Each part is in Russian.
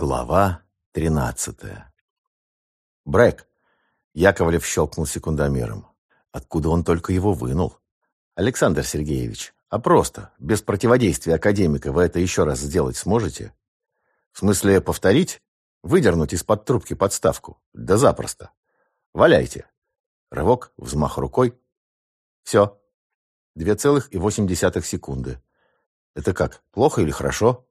Глава тринадцатая. Брэк. Яковлев щелкнул секундомером. Откуда он только его вынул? Александр Сергеевич, а просто, без противодействия академика, вы это еще раз сделать сможете? В смысле, повторить? Выдернуть из-под трубки подставку? Да запросто. Валяйте. Рывок, взмах рукой. Все. Две целых и восемь десятых секунды. Это как, плохо или хорошо?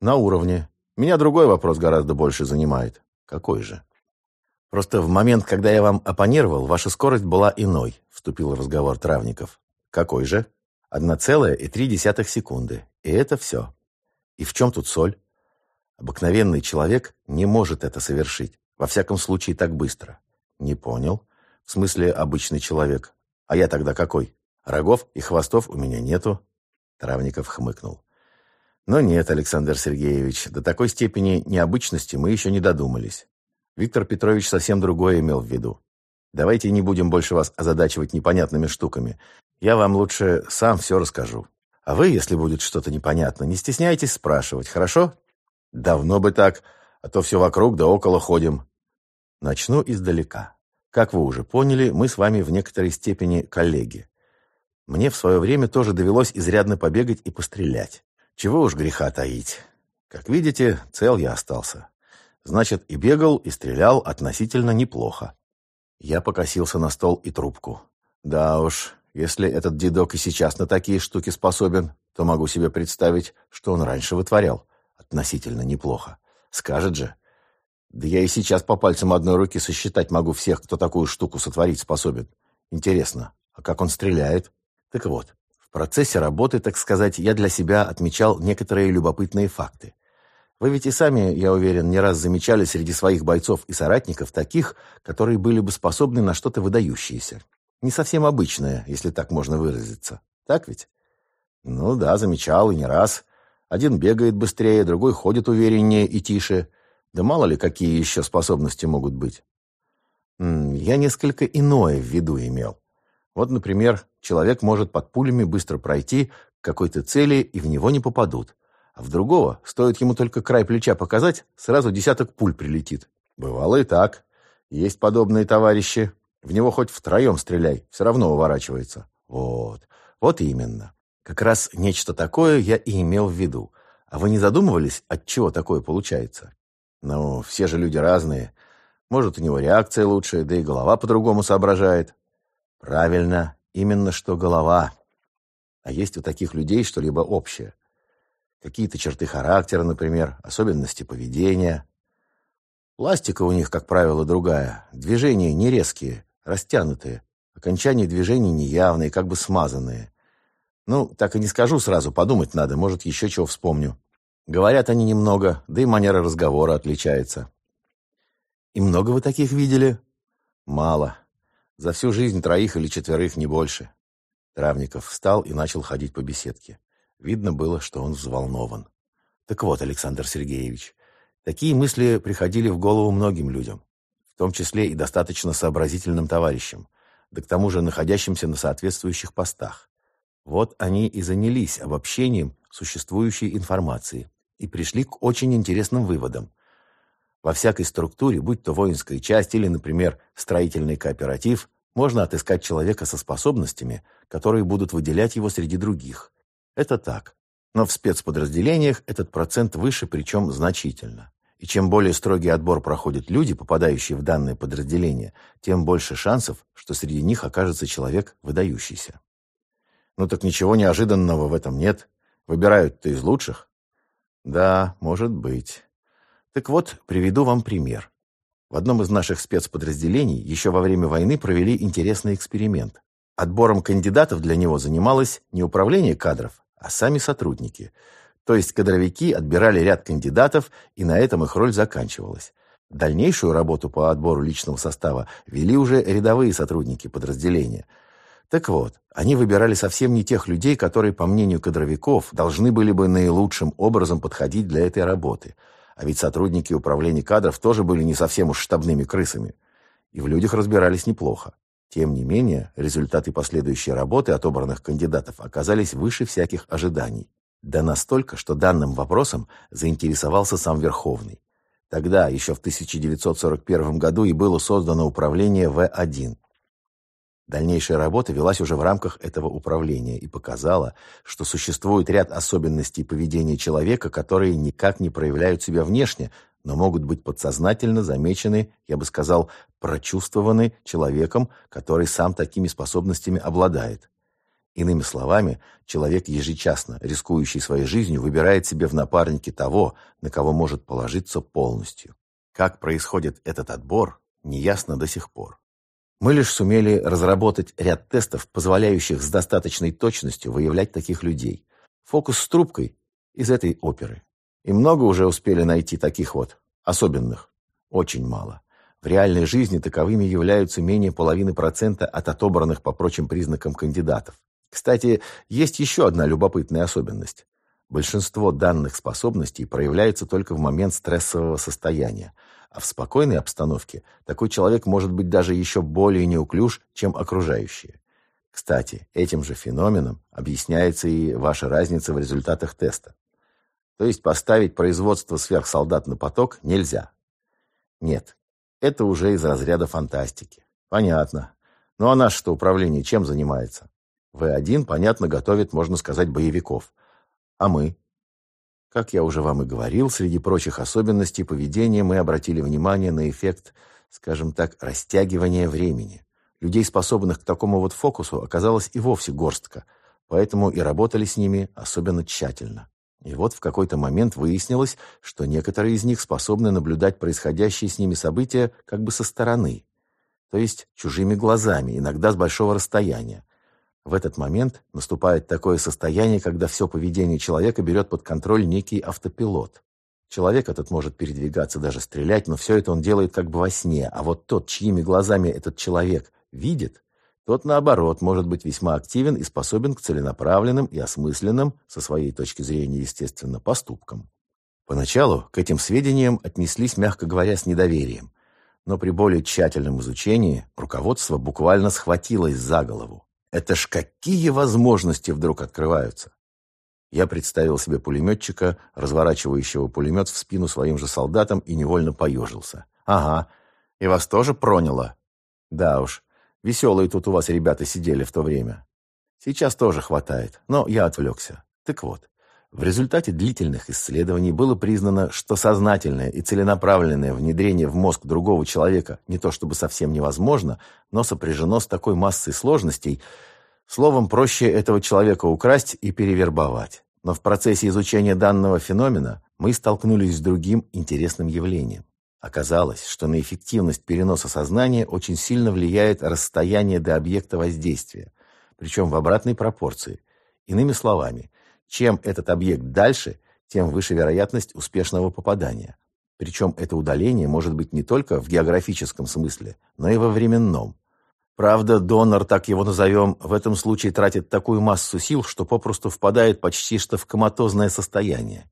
На уровне. Меня другой вопрос гораздо больше занимает. Какой же? Просто в момент, когда я вам оппонировал, ваша скорость была иной, вступил в разговор Травников. Какой же? Одна целая и три десятых секунды. И это все. И в чем тут соль? Обыкновенный человек не может это совершить. Во всяком случае, так быстро. Не понял. В смысле, обычный человек. А я тогда какой? Рогов и хвостов у меня нету. Травников хмыкнул. Но нет, Александр Сергеевич, до такой степени необычности мы еще не додумались. Виктор Петрович совсем другое имел в виду. Давайте не будем больше вас озадачивать непонятными штуками. Я вам лучше сам все расскажу. А вы, если будет что-то непонятно, не стесняйтесь спрашивать, хорошо? Давно бы так, а то все вокруг да около ходим. Начну издалека. Как вы уже поняли, мы с вами в некоторой степени коллеги. Мне в свое время тоже довелось изрядно побегать и пострелять. Чего уж греха таить. Как видите, цел я остался. Значит, и бегал, и стрелял относительно неплохо. Я покосился на стол и трубку. Да уж, если этот дедок и сейчас на такие штуки способен, то могу себе представить, что он раньше вытворял. Относительно неплохо. Скажет же. Да я и сейчас по пальцам одной руки сосчитать могу всех, кто такую штуку сотворить способен. Интересно, а как он стреляет? Так вот, процессе работы, так сказать, я для себя отмечал некоторые любопытные факты. Вы ведь и сами, я уверен, не раз замечали среди своих бойцов и соратников таких, которые были бы способны на что-то выдающееся. Не совсем обычное, если так можно выразиться. Так ведь? Ну да, замечал и не раз. Один бегает быстрее, другой ходит увереннее и тише. Да мало ли, какие еще способности могут быть. Я несколько иное в виду имел. Вот, например, человек может под пулями быстро пройти к какой-то цели, и в него не попадут. А в другого, стоит ему только край плеча показать, сразу десяток пуль прилетит. Бывало и так. Есть подобные товарищи. В него хоть втроем стреляй, все равно уворачивается. Вот. Вот именно. Как раз нечто такое я и имел в виду. А вы не задумывались, от чего такое получается? Ну, все же люди разные. Может, у него реакция лучшая, да и голова по-другому соображает. Правильно, именно что голова. А есть у таких людей что-либо общее? Какие-то черты характера, например, особенности поведения. Пластика у них, как правило, другая. Движения не резкие, растянутые. Окончания движений неявные, как бы смазанные. Ну, так и не скажу сразу, подумать надо, может, еще чего вспомню. Говорят они немного, да и манера разговора отличается. И много вы таких видели? Мало. За всю жизнь троих или четверых, не больше. Травников встал и начал ходить по беседке. Видно было, что он взволнован. Так вот, Александр Сергеевич, такие мысли приходили в голову многим людям, в том числе и достаточно сообразительным товарищам, да к тому же находящимся на соответствующих постах. Вот они и занялись обобщением существующей информации и пришли к очень интересным выводам. Во всякой структуре, будь то воинская часть или, например, строительный кооператив, можно отыскать человека со способностями, которые будут выделять его среди других. Это так. Но в спецподразделениях этот процент выше, причем значительно. И чем более строгий отбор проходят люди, попадающие в данное подразделение, тем больше шансов, что среди них окажется человек выдающийся. Ну так ничего неожиданного в этом нет. Выбирают-то из лучших. Да, может быть. Так вот, приведу вам пример. В одном из наших спецподразделений еще во время войны провели интересный эксперимент. Отбором кандидатов для него занималось не управление кадров, а сами сотрудники. То есть кадровики отбирали ряд кандидатов, и на этом их роль заканчивалась. Дальнейшую работу по отбору личного состава вели уже рядовые сотрудники подразделения. Так вот, они выбирали совсем не тех людей, которые, по мнению кадровиков, должны были бы наилучшим образом подходить для этой работы – а ведь сотрудники управления кадров тоже были не совсем уж штабными крысами. И в людях разбирались неплохо. Тем не менее, результаты последующей работы отобранных кандидатов оказались выше всяких ожиданий. Да настолько, что данным вопросом заинтересовался сам Верховный. Тогда, еще в 1941 году, и было создано управление В-1. Дальнейшая работа велась уже в рамках этого управления и показала, что существует ряд особенностей поведения человека, которые никак не проявляют себя внешне, но могут быть подсознательно замечены, я бы сказал, прочувствованы человеком, который сам такими способностями обладает. Иными словами, человек ежечасно, рискующий своей жизнью, выбирает себе в напарнике того, на кого может положиться полностью. Как происходит этот отбор, неясно до сих пор. Мы лишь сумели разработать ряд тестов, позволяющих с достаточной точностью выявлять таких людей. Фокус с трубкой из этой оперы. И много уже успели найти таких вот, особенных. Очень мало. В реальной жизни таковыми являются менее половины процента от отобранных по прочим признакам кандидатов. Кстати, есть еще одна любопытная особенность. Большинство данных способностей проявляется только в момент стрессового состояния, а в спокойной обстановке такой человек может быть даже еще более неуклюж, чем окружающие. Кстати, этим же феноменом объясняется и ваша разница в результатах теста. То есть поставить производство сверхсолдат на поток нельзя. Нет, это уже из разряда фантастики. Понятно. Ну а наше-то управление чем занимается? В1, понятно, готовит, можно сказать, боевиков. А мы? Как я уже вам и говорил, среди прочих особенностей поведения мы обратили внимание на эффект, скажем так, растягивания времени. Людей, способных к такому вот фокусу, оказалось и вовсе горстка, поэтому и работали с ними особенно тщательно. И вот в какой-то момент выяснилось, что некоторые из них способны наблюдать происходящие с ними события как бы со стороны, то есть чужими глазами, иногда с большого расстояния. В этот момент наступает такое состояние, когда все поведение человека берет под контроль некий автопилот. Человек этот может передвигаться, даже стрелять, но все это он делает как бы во сне, а вот тот, чьими глазами этот человек видит, тот, наоборот, может быть весьма активен и способен к целенаправленным и осмысленным, со своей точки зрения, естественно, поступкам. Поначалу к этим сведениям отнеслись, мягко говоря, с недоверием. Но при более тщательном изучении руководство буквально схватилось за голову. Это ж какие возможности вдруг открываются! Я представил себе пулеметчика, разворачивающего пулемет в спину своим же солдатам, и невольно поежился. «Ага, и вас тоже проняло?» «Да уж, Веселые тут у вас ребята сидели в то время. Сейчас тоже хватает, но я отвлекся. Так вот, в результате длительных исследований было признано, что сознательное и целенаправленное внедрение в мозг другого человека не то чтобы совсем невозможно, но сопряжено с такой массой сложностей, словом, проще этого человека украсть и перевербовать. Но в процессе изучения данного феномена мы столкнулись с другим интересным явлением. Оказалось, что на эффективность переноса сознания очень сильно влияет расстояние до объекта воздействия, причем в обратной пропорции. Иными словами, чем этот объект дальше, тем выше вероятность успешного попадания. Причем это удаление может быть не только в географическом смысле, но и во временном. Правда, донор, так его назовем, в этом случае тратит такую массу сил, что попросту впадает почти что в коматозное состояние.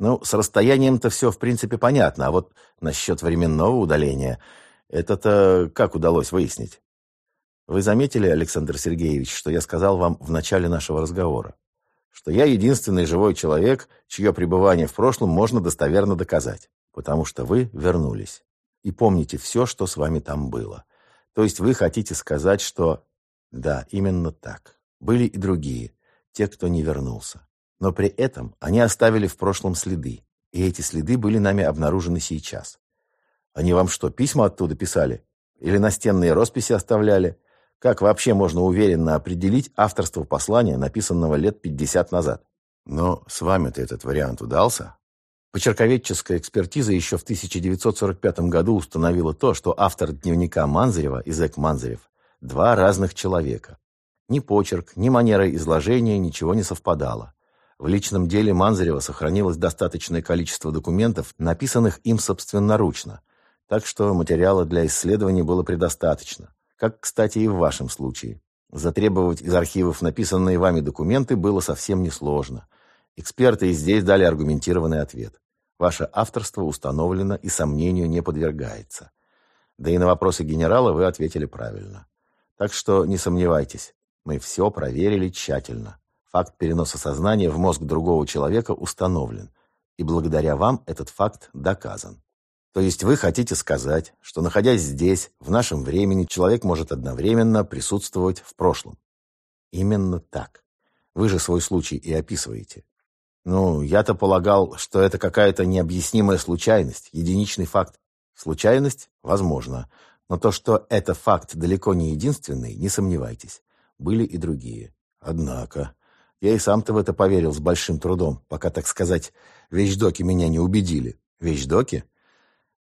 Ну, с расстоянием-то все, в принципе, понятно, а вот насчет временного удаления, это-то как удалось выяснить? Вы заметили, Александр Сергеевич, что я сказал вам в начале нашего разговора? Что я единственный живой человек, чье пребывание в прошлом можно достоверно доказать, потому что вы вернулись. И помните все, что с вами там было. То есть вы хотите сказать, что... Да, именно так. Были и другие, те, кто не вернулся. Но при этом они оставили в прошлом следы, и эти следы были нами обнаружены сейчас. Они вам что, письма оттуда писали? Или настенные росписи оставляли? Как вообще можно уверенно определить авторство послания, написанного лет 50 назад? Но с вами-то этот вариант удался? Почерковедческая экспертиза еще в 1945 году установила то, что автор дневника Манзарева и Зэк Манзарев – два разных человека. Ни почерк, ни манера изложения ничего не совпадало. В личном деле Манзарева сохранилось достаточное количество документов, написанных им собственноручно, так что материала для исследований было предостаточно, как, кстати, и в вашем случае. Затребовать из архивов написанные вами документы было совсем несложно. Эксперты и здесь дали аргументированный ответ. Ваше авторство установлено и сомнению не подвергается. Да и на вопросы генерала вы ответили правильно. Так что не сомневайтесь, мы все проверили тщательно. Факт переноса сознания в мозг другого человека установлен, и благодаря вам этот факт доказан. То есть вы хотите сказать, что находясь здесь, в нашем времени, человек может одновременно присутствовать в прошлом. Именно так. Вы же свой случай и описываете. Ну, я-то полагал, что это какая-то необъяснимая случайность, единичный факт. Случайность? Возможно. Но то, что это факт далеко не единственный, не сомневайтесь. Были и другие. Однако, я и сам-то в это поверил с большим трудом, пока, так сказать, вещдоки меня не убедили. Вещдоки?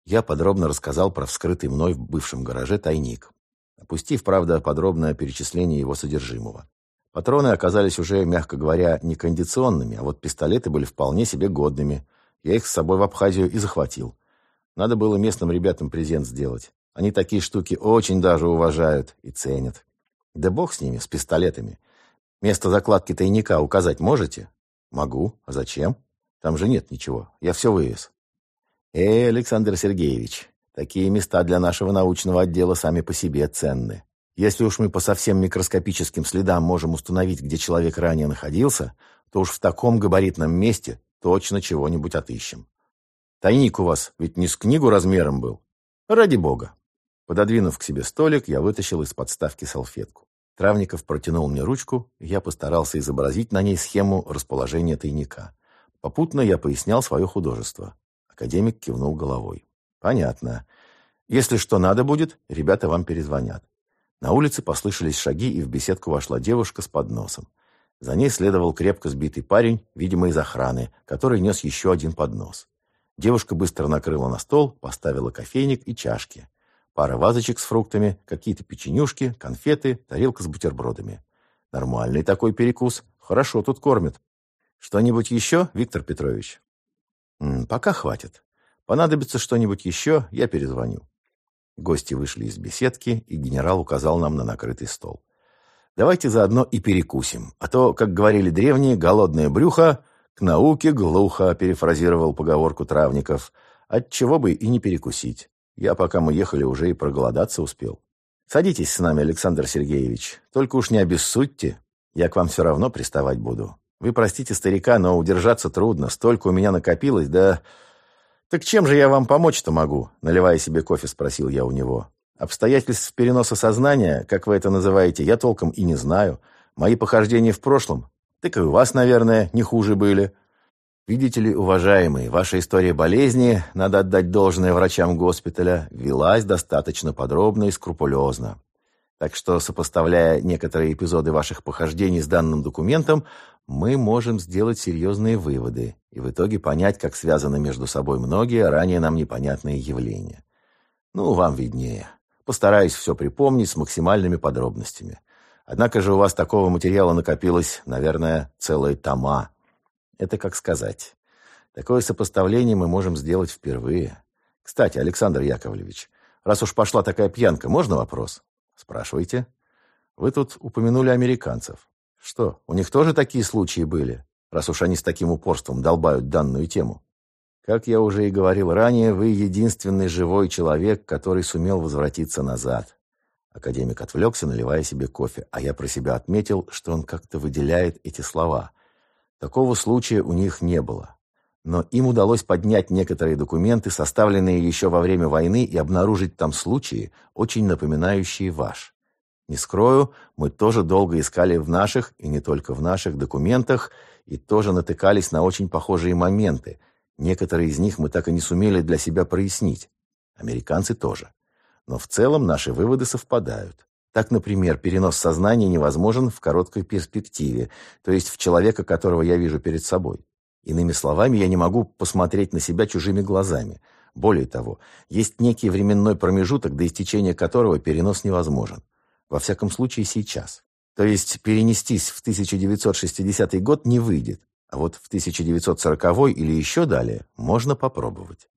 Я подробно рассказал про вскрытый мной в бывшем гараже тайник, опустив, правда, подробное перечисление его содержимого. Патроны оказались уже, мягко говоря, не кондиционными, а вот пистолеты были вполне себе годными. Я их с собой в Абхазию и захватил. Надо было местным ребятам презент сделать. Они такие штуки очень даже уважают и ценят. Да бог с ними, с пистолетами. Место закладки тайника указать можете? Могу. А зачем? Там же нет ничего. Я все вывез. Эй, Александр Сергеевич, такие места для нашего научного отдела сами по себе ценны. Если уж мы по совсем микроскопическим следам можем установить, где человек ранее находился, то уж в таком габаритном месте точно чего-нибудь отыщем. Тайник у вас ведь не с книгу размером был? Ради бога. Пододвинув к себе столик, я вытащил из подставки салфетку. Травников протянул мне ручку, и я постарался изобразить на ней схему расположения тайника. Попутно я пояснял свое художество. Академик кивнул головой. «Понятно. Если что надо будет, ребята вам перезвонят. На улице послышались шаги, и в беседку вошла девушка с подносом. За ней следовал крепко сбитый парень, видимо, из охраны, который нес еще один поднос. Девушка быстро накрыла на стол, поставила кофейник и чашки. Пара вазочек с фруктами, какие-то печенюшки, конфеты, тарелка с бутербродами. Нормальный такой перекус. Хорошо тут кормят. Что-нибудь еще, Виктор Петрович? Пока хватит. Понадобится что-нибудь еще, я перезвоню. Гости вышли из беседки, и генерал указал нам на накрытый стол. «Давайте заодно и перекусим, а то, как говорили древние, голодное брюхо к науке глухо», перефразировал поговорку травников. «Отчего бы и не перекусить. Я, пока мы ехали, уже и проголодаться успел. Садитесь с нами, Александр Сергеевич. Только уж не обессудьте. Я к вам все равно приставать буду. Вы простите старика, но удержаться трудно. Столько у меня накопилось, да... «Так чем же я вам помочь-то могу?» Наливая себе кофе, спросил я у него. «Обстоятельств переноса сознания, как вы это называете, я толком и не знаю. Мои похождения в прошлом, так и у вас, наверное, не хуже были. Видите ли, уважаемый, ваша история болезни, надо отдать должное врачам госпиталя, велась достаточно подробно и скрупулезно. Так что, сопоставляя некоторые эпизоды ваших похождений с данным документом, мы можем сделать серьезные выводы и в итоге понять, как связаны между собой многие ранее нам непонятные явления. Ну, вам виднее. Постараюсь все припомнить с максимальными подробностями. Однако же у вас такого материала накопилось, наверное, целые тома. Это как сказать. Такое сопоставление мы можем сделать впервые. Кстати, Александр Яковлевич, раз уж пошла такая пьянка, можно вопрос? Спрашивайте. Вы тут упомянули американцев. Что, у них тоже такие случаи были, раз уж они с таким упорством долбают данную тему? Как я уже и говорил ранее, вы единственный живой человек, который сумел возвратиться назад. Академик отвлекся, наливая себе кофе, а я про себя отметил, что он как-то выделяет эти слова. Такого случая у них не было. Но им удалось поднять некоторые документы, составленные еще во время войны, и обнаружить там случаи, очень напоминающие ваш. Не скрою, мы тоже долго искали в наших, и не только в наших, документах, и тоже натыкались на очень похожие моменты. Некоторые из них мы так и не сумели для себя прояснить. Американцы тоже. Но в целом наши выводы совпадают. Так, например, перенос сознания невозможен в короткой перспективе, то есть в человека, которого я вижу перед собой. Иными словами, я не могу посмотреть на себя чужими глазами. Более того, есть некий временной промежуток, до истечения которого перенос невозможен. Во всяком случае, сейчас. То есть перенестись в 1960 год не выйдет, а вот в 1940 или еще далее можно попробовать.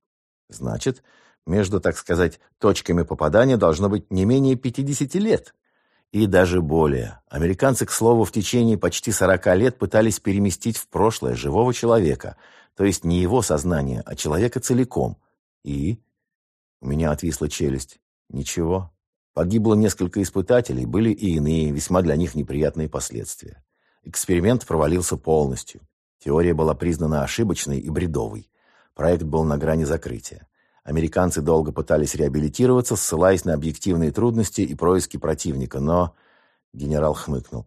Значит, между, так сказать, точками попадания должно быть не менее 50 лет. И даже более. Американцы, к слову, в течение почти 40 лет пытались переместить в прошлое живого человека, то есть не его сознание, а человека целиком. И? У меня отвисла челюсть. Ничего. Погибло несколько испытателей, были и иные, весьма для них неприятные последствия. Эксперимент провалился полностью. Теория была признана ошибочной и бредовой. Проект был на грани закрытия. Американцы долго пытались реабилитироваться, ссылаясь на объективные трудности и происки противника, но... Генерал хмыкнул.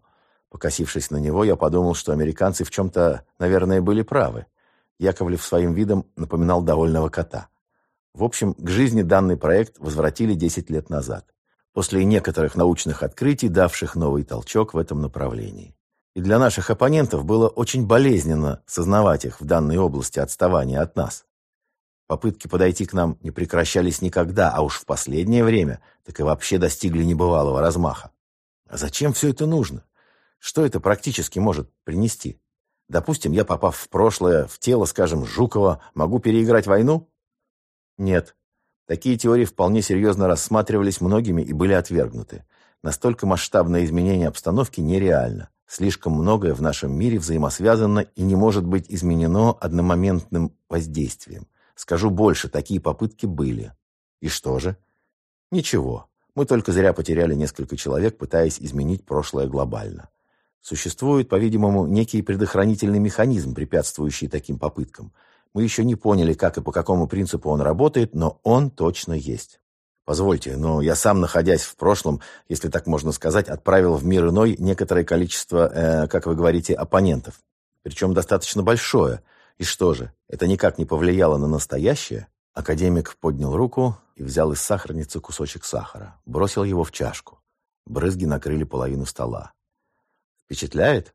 Покосившись на него, я подумал, что американцы в чем-то, наверное, были правы. Яковлев своим видом напоминал довольного кота. В общем, к жизни данный проект возвратили 10 лет назад, после некоторых научных открытий, давших новый толчок в этом направлении. И для наших оппонентов было очень болезненно сознавать их в данной области отставания от нас. Попытки подойти к нам не прекращались никогда, а уж в последнее время так и вообще достигли небывалого размаха. А зачем все это нужно? Что это практически может принести? Допустим, я, попав в прошлое, в тело, скажем, Жукова, могу переиграть войну? Нет. Такие теории вполне серьезно рассматривались многими и были отвергнуты. Настолько масштабное изменение обстановки нереально. Слишком многое в нашем мире взаимосвязано и не может быть изменено одномоментным воздействием. Скажу больше, такие попытки были. И что же? Ничего. Мы только зря потеряли несколько человек, пытаясь изменить прошлое глобально. Существует, по-видимому, некий предохранительный механизм, препятствующий таким попыткам. Мы еще не поняли, как и по какому принципу он работает, но он точно есть. Позвольте, но я сам, находясь в прошлом, если так можно сказать, отправил в мир иной некоторое количество, э, как вы говорите, оппонентов. Причем достаточно большое. И что же, это никак не повлияло на настоящее? Академик поднял руку и взял из сахарницы кусочек сахара. Бросил его в чашку. Брызги накрыли половину стола. Впечатляет?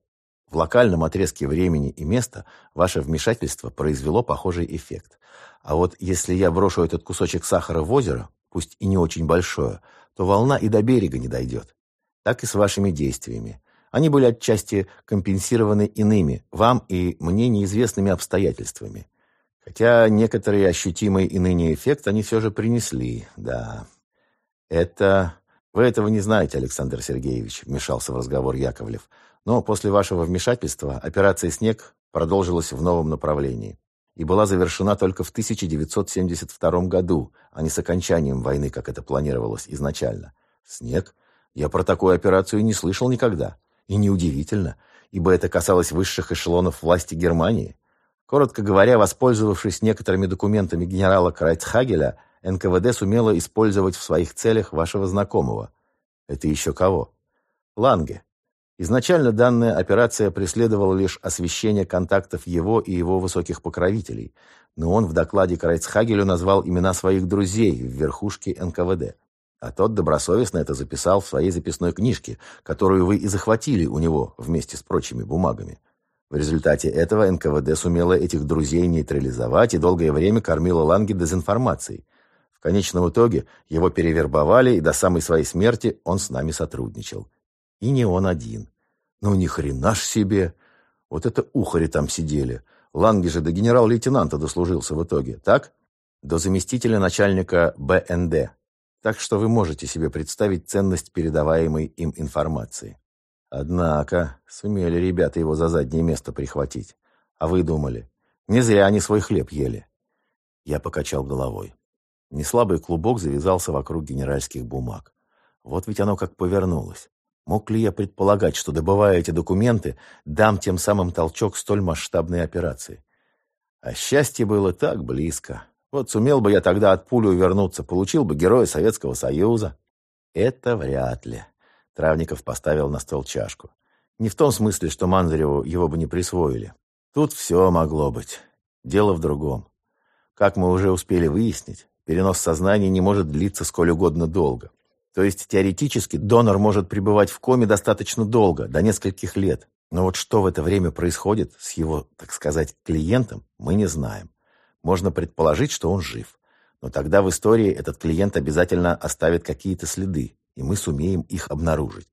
В локальном отрезке времени и места ваше вмешательство произвело похожий эффект. А вот если я брошу этот кусочек сахара в озеро, пусть и не очень большое, то волна и до берега не дойдет. Так и с вашими действиями. Они были отчасти компенсированы иными, вам и мне неизвестными обстоятельствами. Хотя некоторый ощутимый и ныне эффект они все же принесли, да. Это «Вы этого не знаете, Александр Сергеевич», — вмешался в разговор Яковлев. «Но после вашего вмешательства операция «Снег» продолжилась в новом направлении и была завершена только в 1972 году, а не с окончанием войны, как это планировалось изначально. «Снег»? Я про такую операцию не слышал никогда. И неудивительно, ибо это касалось высших эшелонов власти Германии. Коротко говоря, воспользовавшись некоторыми документами генерала Крайцхагеля, НКВД сумело использовать в своих целях вашего знакомого. Это еще кого? Ланге. Изначально данная операция преследовала лишь освещение контактов его и его высоких покровителей, но он в докладе Крайцхагелю назвал имена своих друзей в верхушке НКВД. А тот добросовестно это записал в своей записной книжке, которую вы и захватили у него вместе с прочими бумагами. В результате этого НКВД сумела этих друзей нейтрализовать и долгое время кормила Ланге дезинформацией конечном итоге его перевербовали, и до самой своей смерти он с нами сотрудничал. И не он один. Ну, ни хрена ж себе! Вот это ухари там сидели. Ланги же до генерал-лейтенанта дослужился в итоге, так? До заместителя начальника БНД. Так что вы можете себе представить ценность передаваемой им информации. Однако, сумели ребята его за заднее место прихватить. А вы думали, не зря они свой хлеб ели. Я покачал головой. Неслабый клубок завязался вокруг генеральских бумаг. Вот ведь оно как повернулось. Мог ли я предполагать, что, добывая эти документы, дам тем самым толчок столь масштабной операции? А счастье было так близко. Вот сумел бы я тогда от пули увернуться, получил бы Героя Советского Союза. Это вряд ли. Травников поставил на стол чашку. Не в том смысле, что Манзареву его бы не присвоили. Тут все могло быть. Дело в другом. Как мы уже успели выяснить, Перенос сознания не может длиться сколь угодно долго. То есть теоретически донор может пребывать в коме достаточно долго, до нескольких лет. Но вот что в это время происходит с его, так сказать, клиентом, мы не знаем. Можно предположить, что он жив. Но тогда в истории этот клиент обязательно оставит какие-то следы, и мы сумеем их обнаружить.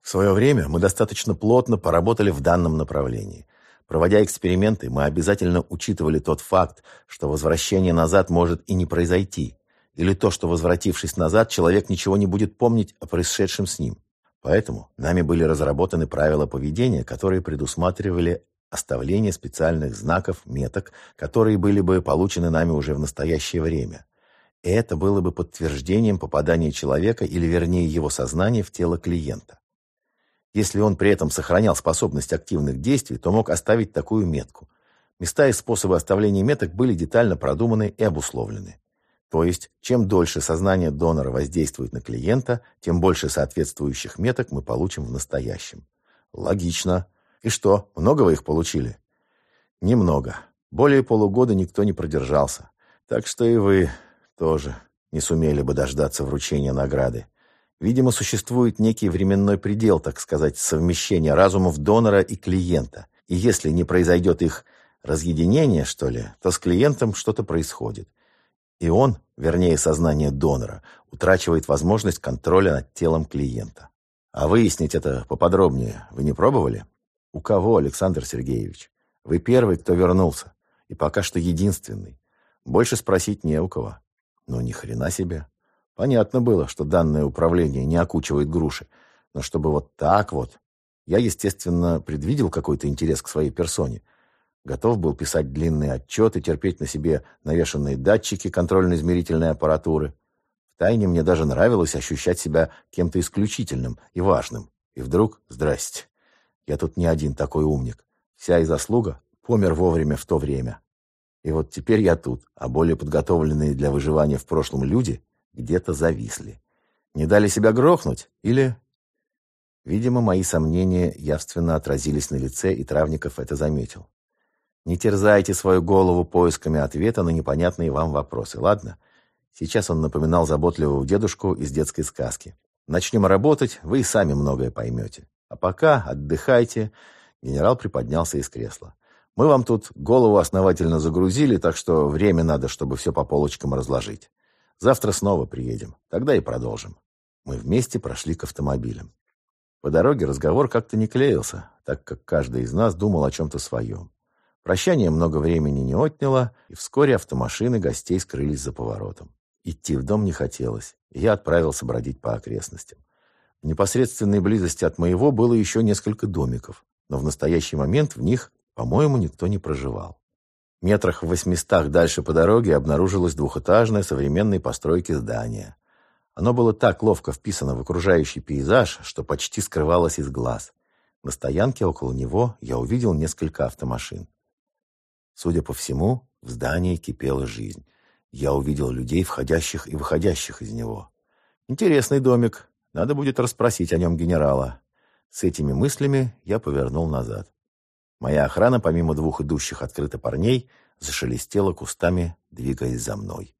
В свое время мы достаточно плотно поработали в данном направлении. Проводя эксперименты, мы обязательно учитывали тот факт, что возвращение назад может и не произойти, или то, что, возвратившись назад, человек ничего не будет помнить о происшедшем с ним. Поэтому нами были разработаны правила поведения, которые предусматривали оставление специальных знаков, меток, которые были бы получены нами уже в настоящее время. Это было бы подтверждением попадания человека или, вернее, его сознания в тело клиента. Если он при этом сохранял способность активных действий, то мог оставить такую метку. Места и способы оставления меток были детально продуманы и обусловлены. То есть, чем дольше сознание донора воздействует на клиента, тем больше соответствующих меток мы получим в настоящем. Логично. И что, много вы их получили? Немного. Более полугода никто не продержался. Так что и вы тоже не сумели бы дождаться вручения награды. Видимо, существует некий временной предел, так сказать, совмещения разумов донора и клиента. И если не произойдет их разъединение, что ли, то с клиентом что-то происходит. И он, вернее сознание донора, утрачивает возможность контроля над телом клиента. А выяснить это поподробнее вы не пробовали? У кого, Александр Сергеевич? Вы первый, кто вернулся. И пока что единственный. Больше спросить не у кого. Ну, ни хрена себе. Понятно было, что данное управление не окучивает груши. Но чтобы вот так вот... Я, естественно, предвидел какой-то интерес к своей персоне – Готов был писать длинные отчеты, терпеть на себе навешанные датчики контрольно-измерительной аппаратуры. Втайне мне даже нравилось ощущать себя кем-то исключительным и важным. И вдруг, здрасте, я тут не один такой умник. Вся и заслуга помер вовремя в то время. И вот теперь я тут, а более подготовленные для выживания в прошлом люди где-то зависли. Не дали себя грохнуть? Или... Видимо, мои сомнения явственно отразились на лице, и Травников это заметил. Не терзайте свою голову поисками ответа на непонятные вам вопросы, ладно? Сейчас он напоминал заботливого дедушку из детской сказки. Начнем работать, вы и сами многое поймете. А пока отдыхайте. Генерал приподнялся из кресла. Мы вам тут голову основательно загрузили, так что время надо, чтобы все по полочкам разложить. Завтра снова приедем. Тогда и продолжим. Мы вместе прошли к автомобилям. По дороге разговор как-то не клеился, так как каждый из нас думал о чем-то своем. Прощание много времени не отняло, и вскоре автомашины гостей скрылись за поворотом. Идти в дом не хотелось, и я отправился бродить по окрестностям. В непосредственной близости от моего было еще несколько домиков, но в настоящий момент в них, по-моему, никто не проживал. Метрах в восьмистах дальше по дороге обнаружилось двухэтажное современной постройки здание. Оно было так ловко вписано в окружающий пейзаж, что почти скрывалось из глаз. На стоянке около него я увидел несколько автомашин. Судя по всему, в здании кипела жизнь. Я увидел людей, входящих и выходящих из него. Интересный домик. Надо будет расспросить о нем генерала. С этими мыслями я повернул назад. Моя охрана, помимо двух идущих открыто парней, зашелестела кустами, двигаясь за мной.